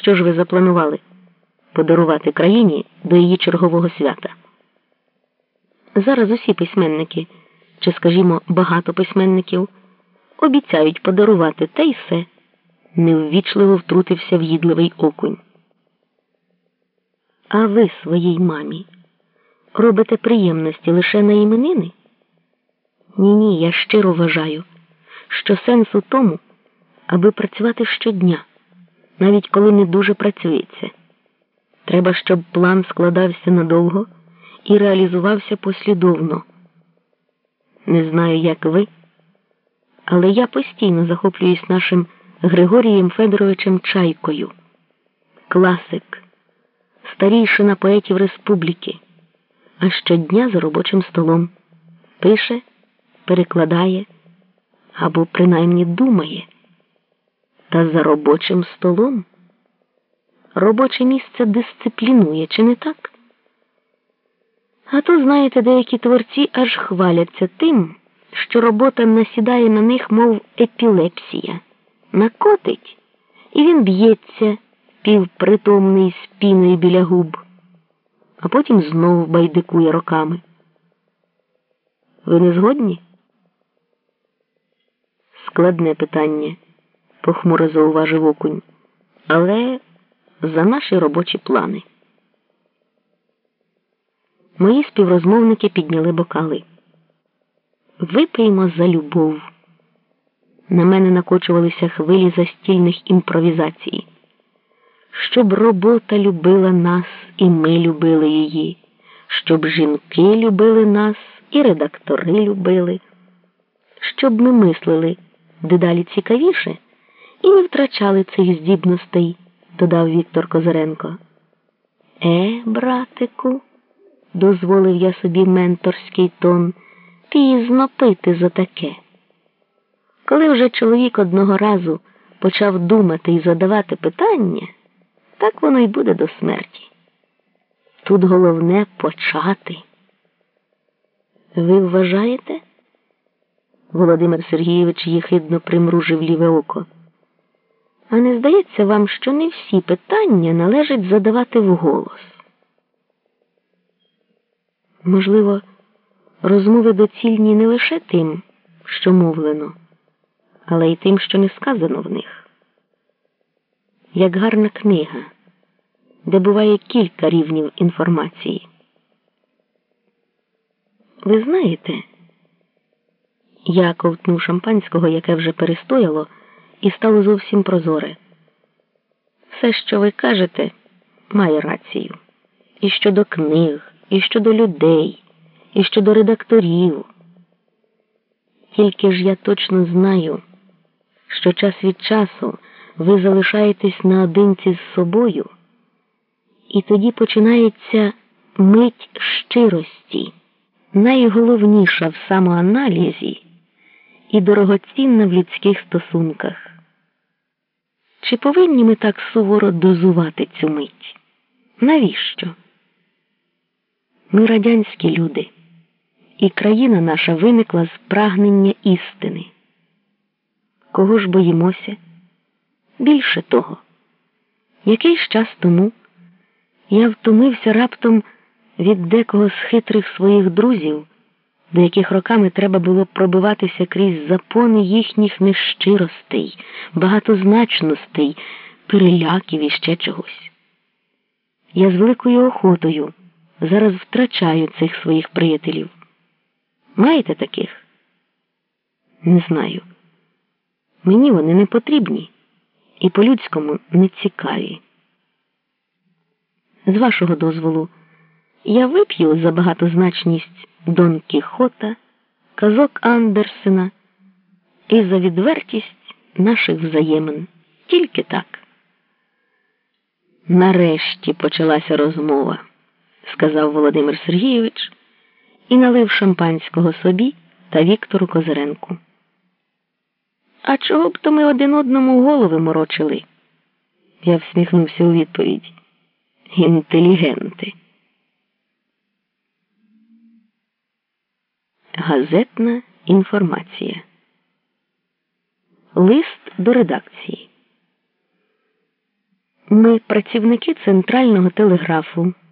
Що ж ви запланували? Подарувати країні до її чергового свята? Зараз усі письменники, чи, скажімо, багато письменників, обіцяють подарувати те й все. Неввічливо втрутився в'їдливий окунь. А ви своїй мамі робите приємності лише на іменини? Ні, ні, я щиро вважаю, що сенс у тому, аби працювати щодня, навіть коли не дуже працюється. Треба, щоб план складався надовго і реалізувався послідовно. Не знаю, як ви, але я постійно захоплююсь нашим Григорієм Федоровичем Чайкою, класик, старійшина поетів республіки, а щодня за робочим столом пише, перекладає або принаймні думає. Та за робочим столом робоче місце дисциплінує, чи не так? А то, знаєте, деякі творці аж хваляться тим, що робота насідає на них, мов епілепсія, накотить, і він б'ється, півпритомний з біля губ, а потім знову байдикує роками. Ви не згодні? Складне питання, похмуро зауважив окунь, але за наші робочі плани. Мої співрозмовники підняли бокали. Випиймо за любов. На мене накочувалися хвилі застільних імпровізацій. Щоб робота любила нас, і ми любили її, щоб жінки любили нас, і редактори любили, щоб ми мислили дедалі цікавіше і не втрачали цих здібностей, додав Віктор Козиренко. Е, братику дозволив я собі менторський тон, пізно пити за таке. Коли вже чоловік одного разу почав думати і задавати питання, так воно й буде до смерті. Тут головне почати. Ви вважаєте? Володимир Сергійович їхидно примружив ліве око. А не здається вам, що не всі питання належить задавати вголос? Можливо, розмови доцільні не лише тим, що мовлено, але й тим, що не сказано в них. Як гарна книга, де буває кілька рівнів інформації. Ви знаєте, я ковтнув шампанського, яке вже перестояло, і стало зовсім прозоре. Все, що ви кажете, має рацію. І щодо книг і щодо людей, і щодо редакторів. Тільки ж я точно знаю, що час від часу ви залишаєтесь наодинці з собою, і тоді починається мить щирості, найголовніша в самоаналізі і дорогоцінна в людських стосунках. Чи повинні ми так суворо дозувати цю мить? Навіщо? Ми радянські люди, і країна наша виникла з прагнення істини. Кого ж боїмося? Більше того, якийсь час тому я втомився раптом від декого з хитрих своїх друзів, до яких роками треба було пробиватися крізь запони їхніх нещиростей, багатозначностей, переляків і ще чогось. Я з великою охотою зараз втрачаю цих своїх приятелів. Маєте таких? Не знаю. Мені вони не потрібні і по-людському не цікаві. З вашого дозволу, я вип'ю за багатозначність Дон Кіхота, казок Андерсена і за відвертість наших взаємин. Тільки так. Нарешті почалася розмова сказав Володимир Сергійович і налив шампанського собі та Віктору Козиренку. А чого б то ми один одному голови морочили? Я всміхнувся у відповідь. Інтелігенти. Газетна інформація. Лист до редакції. Ми працівники центрального телеграфу.